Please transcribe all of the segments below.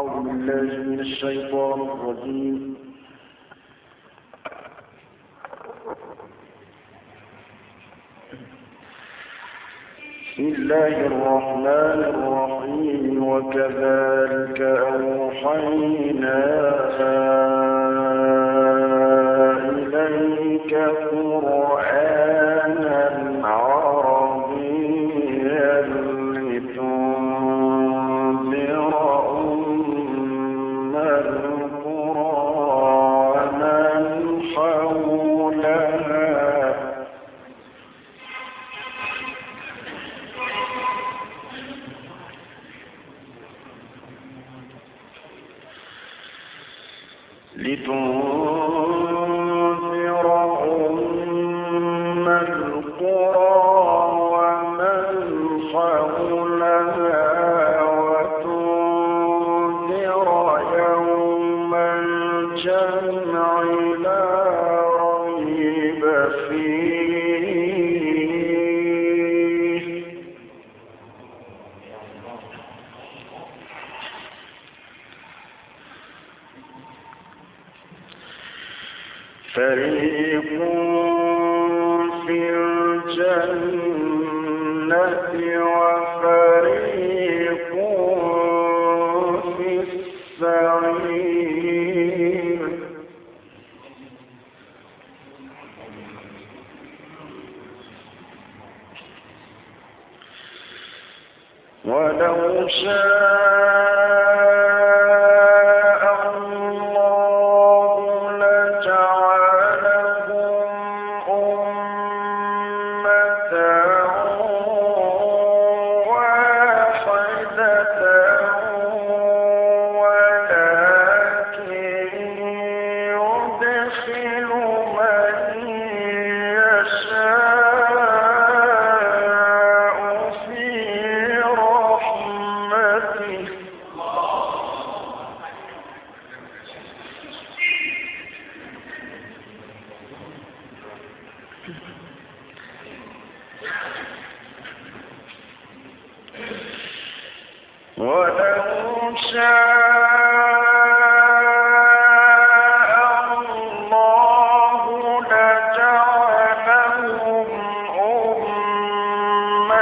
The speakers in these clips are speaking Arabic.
أعوذ بالله من الشيطان الرجيم. بسم الله الرحمن الرحيم. وكذلك أوحينا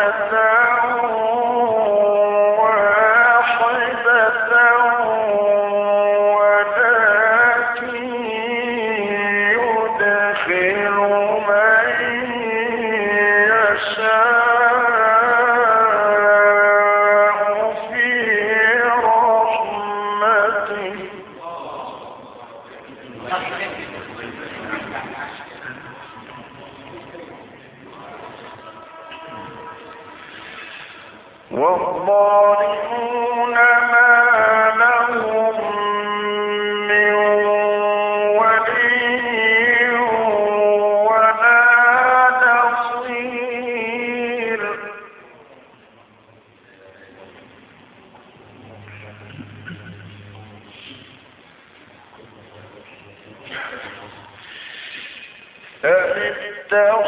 أَنَّا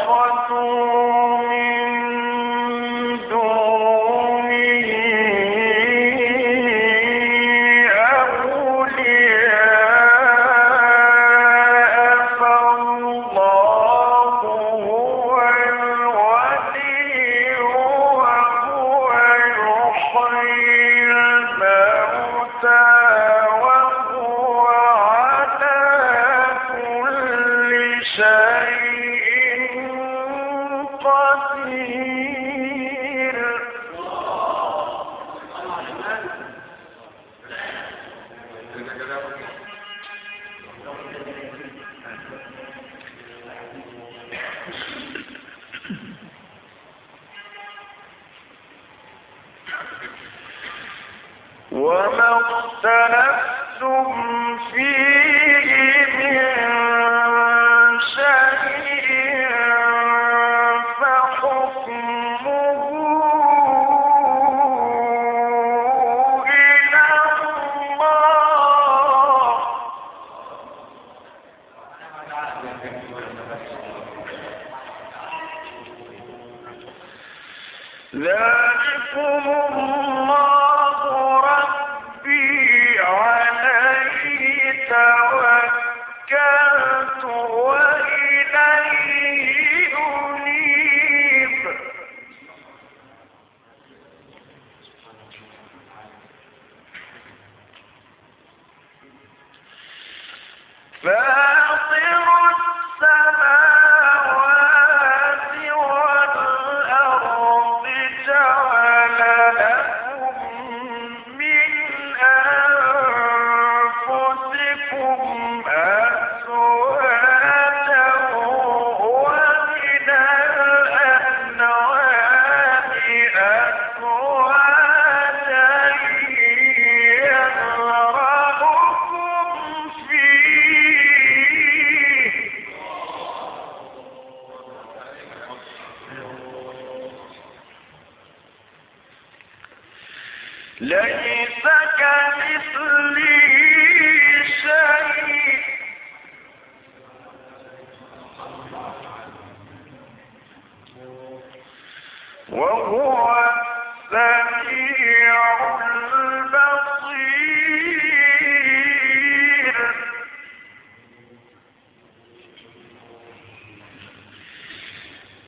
اتخذوا من وما اختلفتم فيه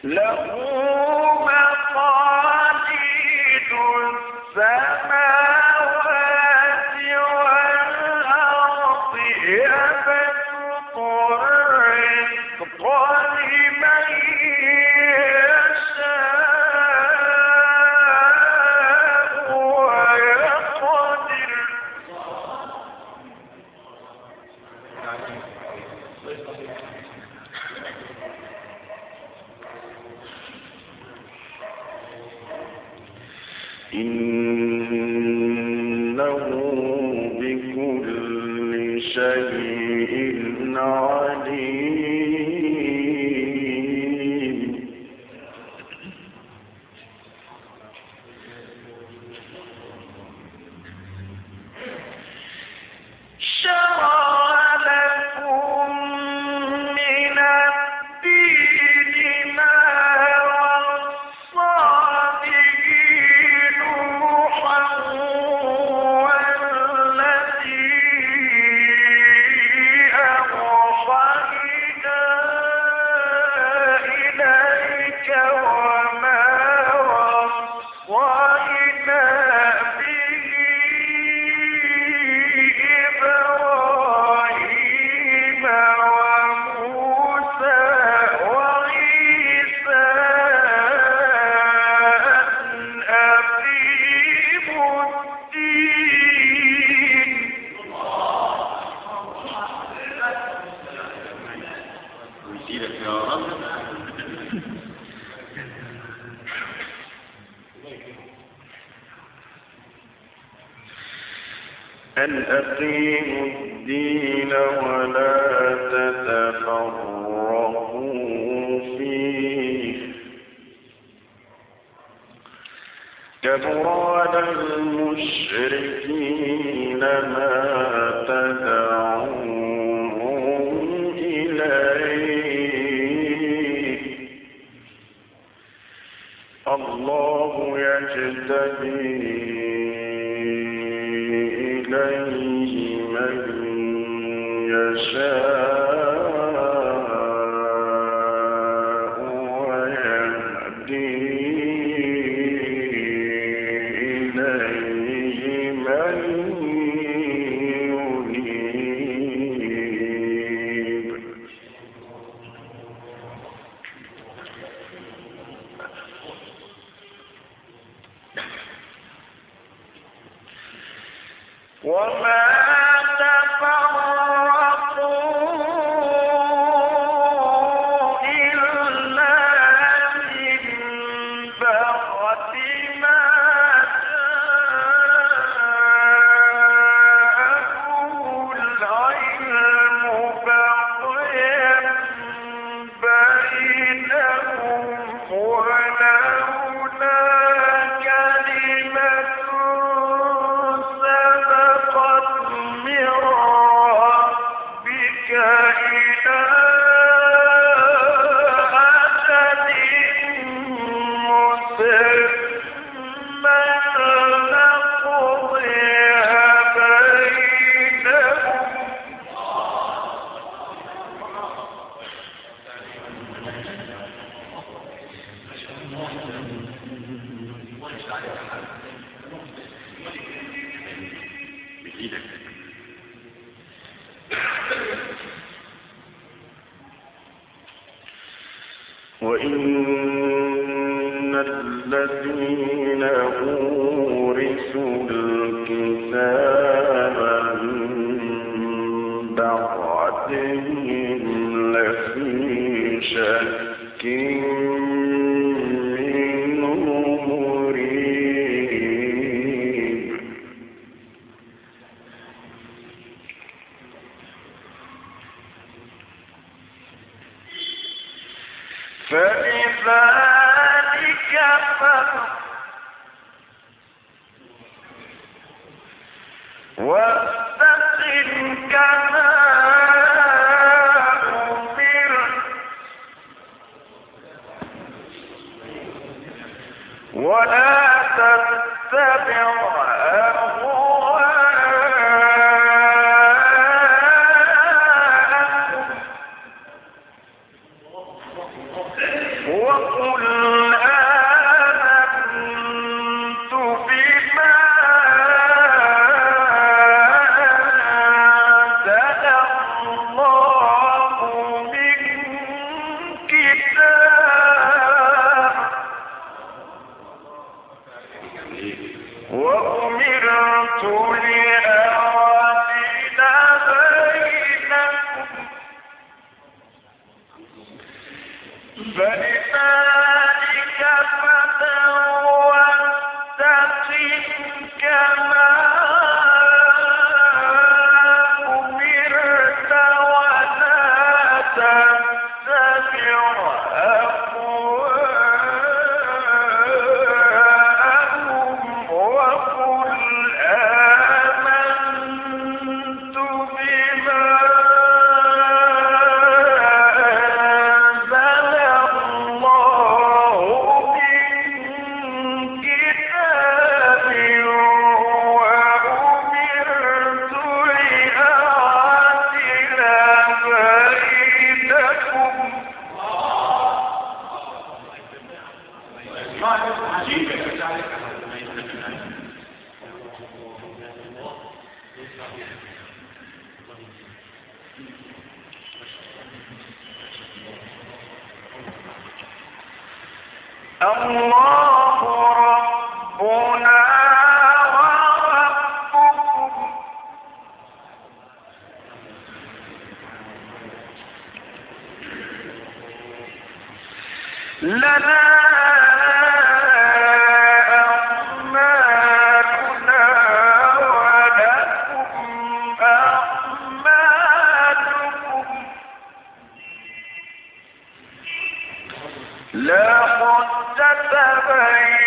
له أن أقيموا الدين ولا تتفرقوا فيه كبر على المشركين ما تدعوهم إليه الله يجتبي السماء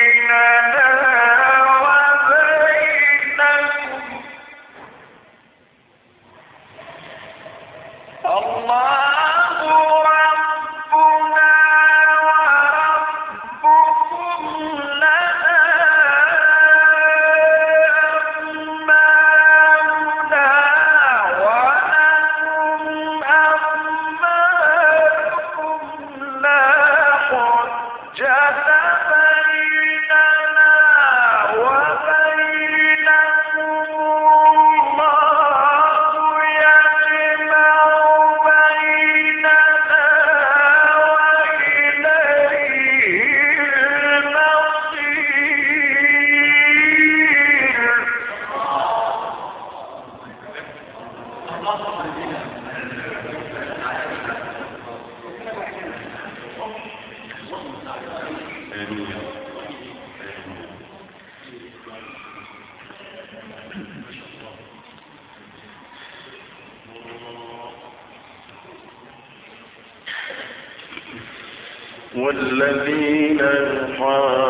والذين يحاجون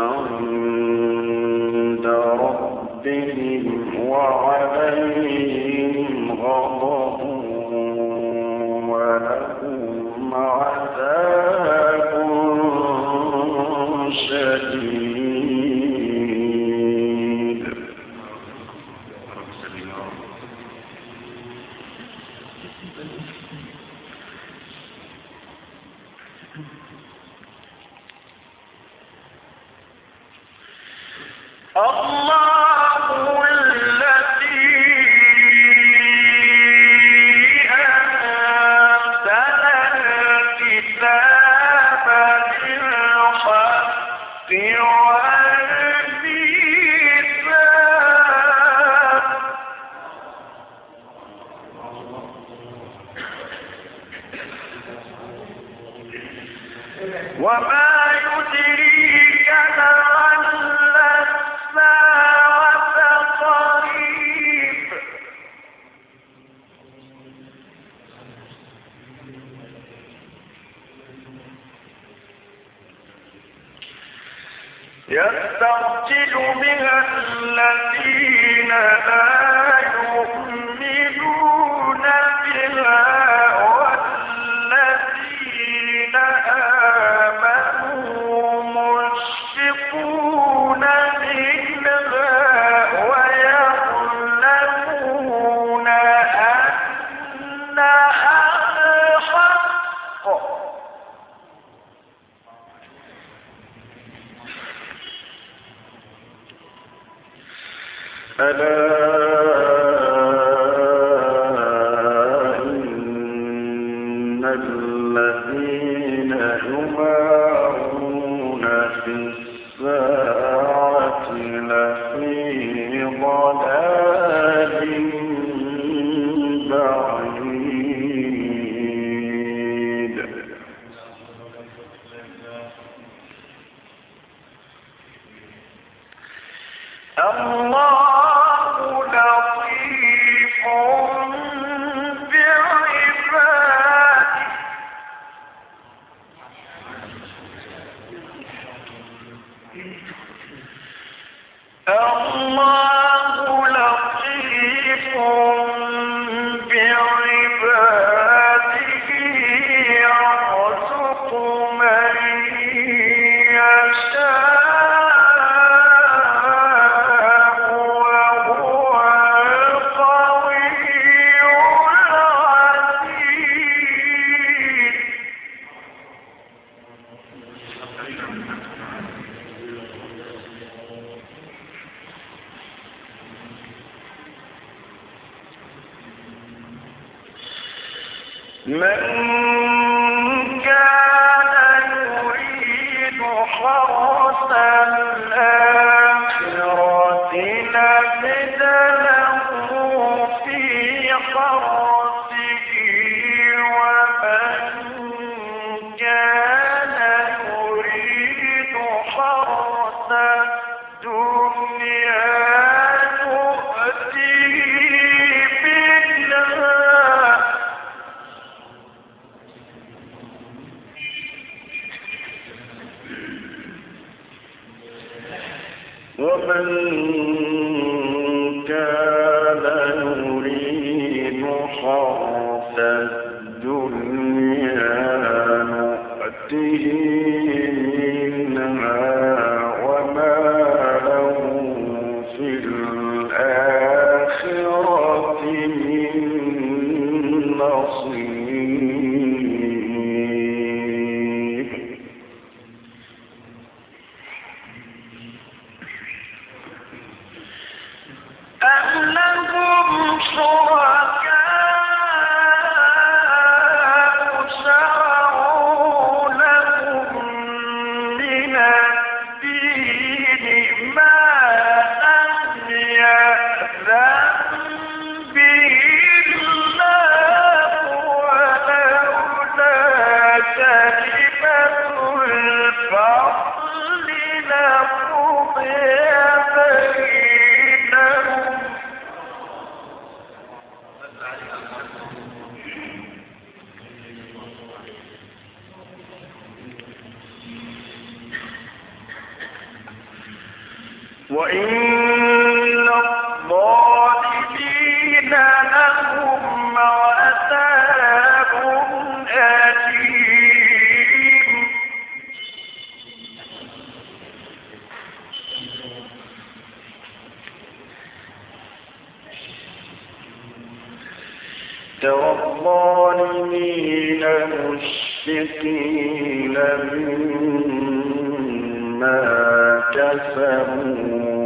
عند ربهم وعليهم وما يدريك لعل الساعة يستغفر ألا من الدين ما وإن الظالمين لهم عذاب أليم. ترى الظالمين مشفقين مما كفروا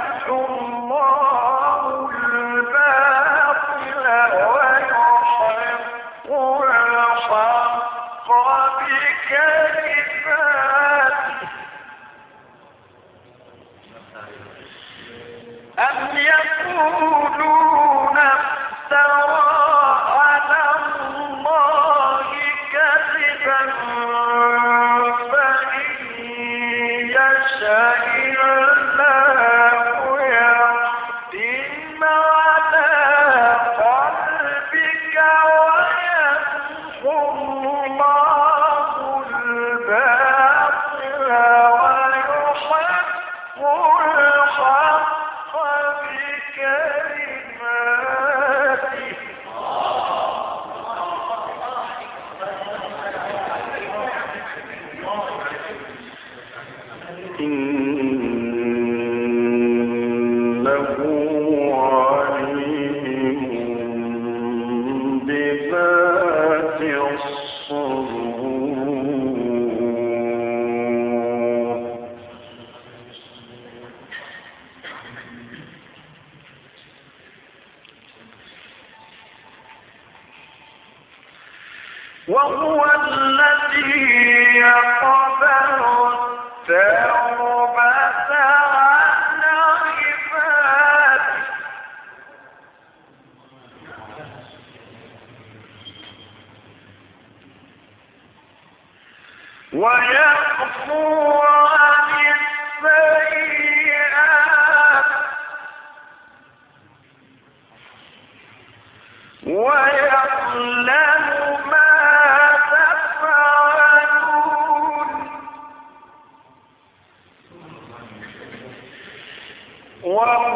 ويعفو عن السيئات. ويعلم ما تفعلون. وهو